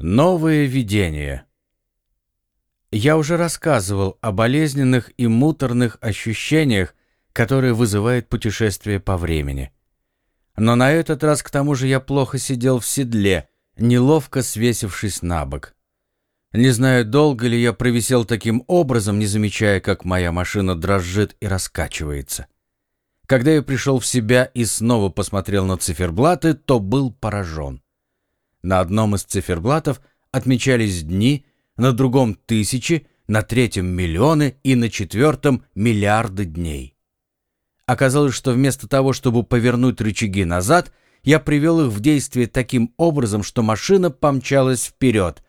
Новые видения. Я уже рассказывал о болезненных и муторных ощущениях, которые вызывает путешествие по времени. Но на этот раз к тому же я плохо сидел в седле, неловко свесившись на бок. Не знаю, долго ли я провисел таким образом, не замечая, как моя машина дрожит и раскачивается. Когда я пришел в себя и снова посмотрел на циферблаты, то был поражен. На одном из циферблатов отмечались дни, на другом — тысячи, на третьем — миллионы и на четвертом — миллиарды дней. Оказалось, что вместо того, чтобы повернуть рычаги назад, я привел их в действие таким образом, что машина помчалась вперед,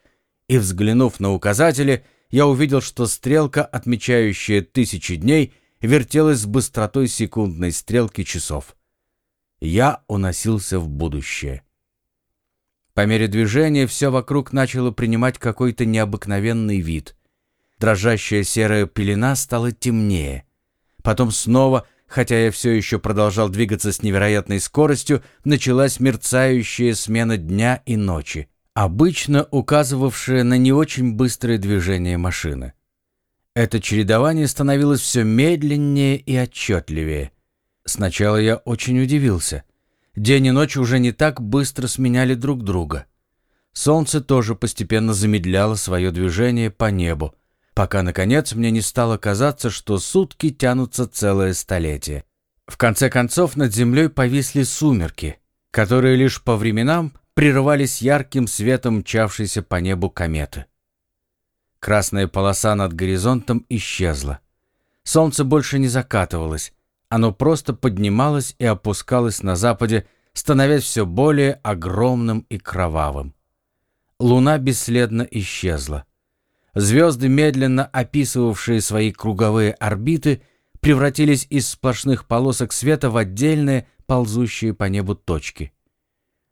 и, взглянув на указатели, я увидел, что стрелка, отмечающая тысячи дней, вертелась с быстротой секундной стрелки часов. Я уносился в будущее. По мере движения все вокруг начало принимать какой-то необыкновенный вид. Дрожащая серая пелена стала темнее. Потом снова, хотя я все еще продолжал двигаться с невероятной скоростью, началась мерцающая смена дня и ночи, обычно указывавшая на не очень быстрое движение машины. Это чередование становилось все медленнее и отчетливее. Сначала я очень удивился. День и ночь уже не так быстро сменяли друг друга. Солнце тоже постепенно замедляло свое движение по небу, пока, наконец, мне не стало казаться, что сутки тянутся целое столетие. В конце концов, над землей повисли сумерки, которые лишь по временам прерывались ярким светом мчавшейся по небу кометы. Красная полоса над горизонтом исчезла. Солнце больше не закатывалось, оно просто поднималось и опускалось на западе, становясь все более огромным и кровавым. Луна бесследно исчезла. Звезды, медленно описывавшие свои круговые орбиты, превратились из сплошных полосок света в отдельные, ползущие по небу точки.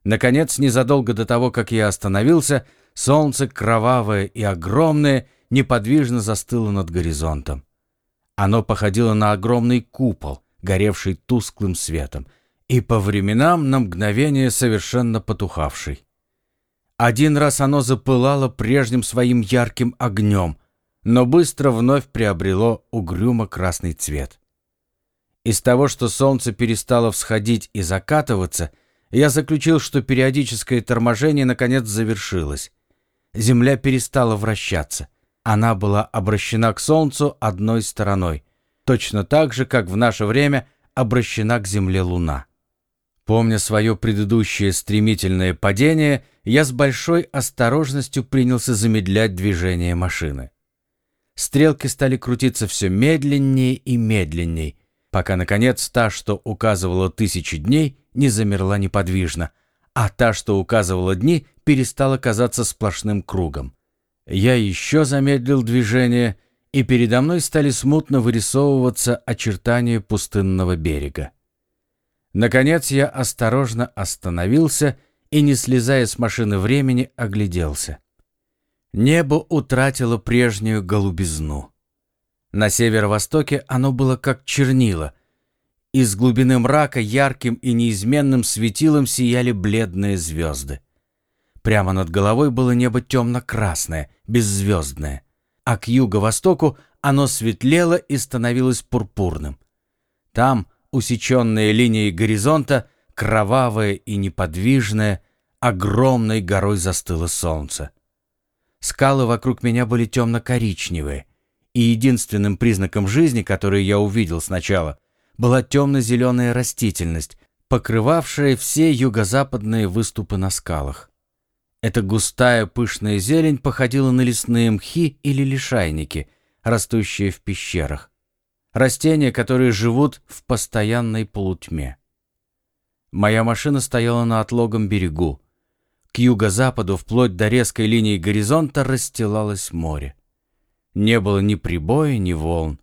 Наконец, незадолго до того, как я остановился, солнце, кровавое и огромное, неподвижно застыло над горизонтом. Оно походило на огромный купол, горевший тусклым светом, и по временам на мгновение совершенно потухавший. Один раз оно запылало прежним своим ярким огнем, но быстро вновь приобрело угрюмо-красный цвет. Из того, что солнце перестало всходить и закатываться, я заключил, что периодическое торможение наконец завершилось. Земля перестала вращаться. Она была обращена к солнцу одной стороной, точно так же, как в наше время обращена к Земле Луна. Помня свое предыдущее стремительное падение, я с большой осторожностью принялся замедлять движение машины. Стрелки стали крутиться все медленнее и медленнее, пока, наконец, та, что указывала тысячи дней, не замерла неподвижно, а та, что указывала дни, перестала казаться сплошным кругом. Я еще замедлил движение — и передо мной стали смутно вырисовываться очертания пустынного берега. Наконец я осторожно остановился и, не слезая с машины времени, огляделся. Небо утратило прежнюю голубизну. На северо-востоке оно было как чернила. Из глубины мрака ярким и неизменным светилом сияли бледные звезды. Прямо над головой было небо темно-красное, беззвездное а к юго-востоку оно светлело и становилось пурпурным. Там, усеченная линией горизонта, кровавое и неподвижное, огромной горой застыло солнце. Скалы вокруг меня были темно-коричневые, и единственным признаком жизни, который я увидел сначала, была темно-зеленая растительность, покрывавшая все юго-западные выступы на скалах. Эта густая пышная зелень походила на лесные мхи или лишайники, растущие в пещерах. Растения, которые живут в постоянной полутьме. Моя машина стояла на отлогом берегу. К юго-западу, вплоть до резкой линии горизонта, расстилалось море. Не было ни прибоя, ни волн,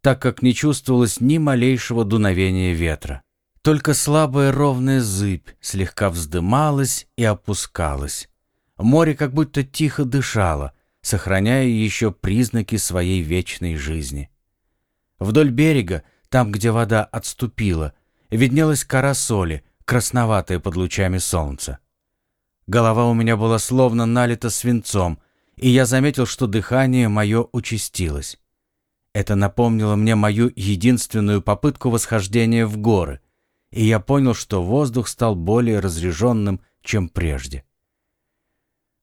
так как не чувствовалось ни малейшего дуновения ветра. Только слабая ровная зыбь слегка вздымалась и опускалась. Море как будто тихо дышало, сохраняя еще признаки своей вечной жизни. Вдоль берега, там, где вода отступила, виднелась кора соли, красноватая под лучами солнца. Голова у меня была словно налита свинцом, и я заметил, что дыхание мое участилось. Это напомнило мне мою единственную попытку восхождения в горы, и я понял, что воздух стал более разреженным, чем прежде.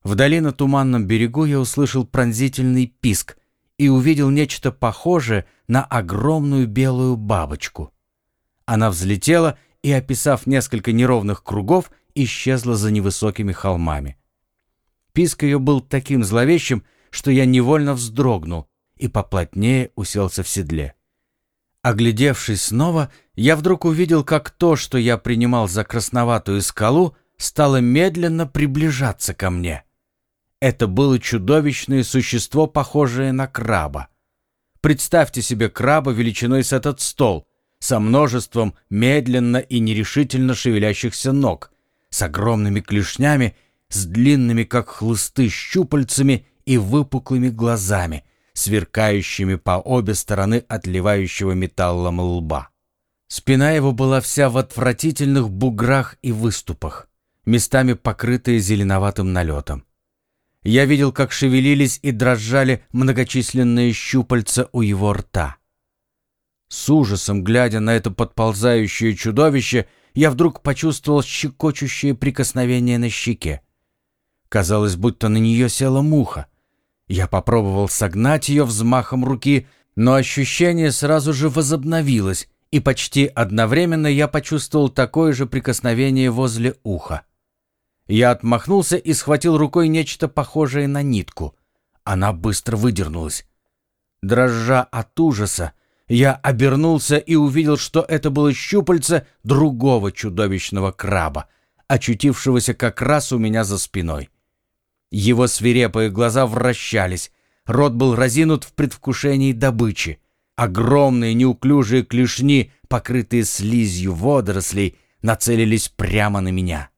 Вдали на туманном берегу я услышал пронзительный писк и увидел нечто похожее на огромную белую бабочку. Она взлетела и, описав несколько неровных кругов, исчезла за невысокими холмами. Писк ее был таким зловещим, что я невольно вздрогнул и поплотнее уселся в седле. Оглядевшись снова, я вдруг увидел, как то, что я принимал за красноватую скалу, стало медленно приближаться ко мне. Это было чудовищное существо, похожее на краба. Представьте себе краба величиной с этот стол, со множеством медленно и нерешительно шевелящихся ног, с огромными клешнями, с длинными, как хлысты, щупальцами и выпуклыми глазами, сверкающими по обе стороны отливающего металлом лба. Спина его была вся в отвратительных буграх и выступах, местами покрытая зеленоватым налетом. Я видел, как шевелились и дрожали многочисленные щупальца у его рта. С ужасом, глядя на это подползающее чудовище, я вдруг почувствовал щекочущее прикосновение на щеке. Казалось, будто на нее села муха. Я попробовал согнать ее взмахом руки, но ощущение сразу же возобновилось, и почти одновременно я почувствовал такое же прикосновение возле уха. Я отмахнулся и схватил рукой нечто похожее на нитку. Она быстро выдернулась. Дрожа от ужаса, я обернулся и увидел, что это было щупальце другого чудовищного краба, очутившегося как раз у меня за спиной. Его свирепые глаза вращались, рот был разинут в предвкушении добычи. Огромные неуклюжие клешни, покрытые слизью водорослей, нацелились прямо на меня.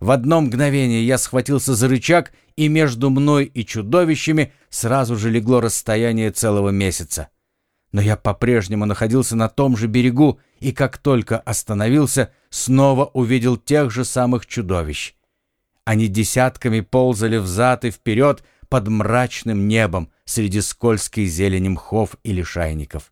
В одно мгновение я схватился за рычаг, и между мной и чудовищами сразу же легло расстояние целого месяца. Но я по-прежнему находился на том же берегу, и как только остановился, снова увидел тех же самых чудовищ. Они десятками ползали взад и вперед под мрачным небом среди скользкой зелени мхов и лишайников.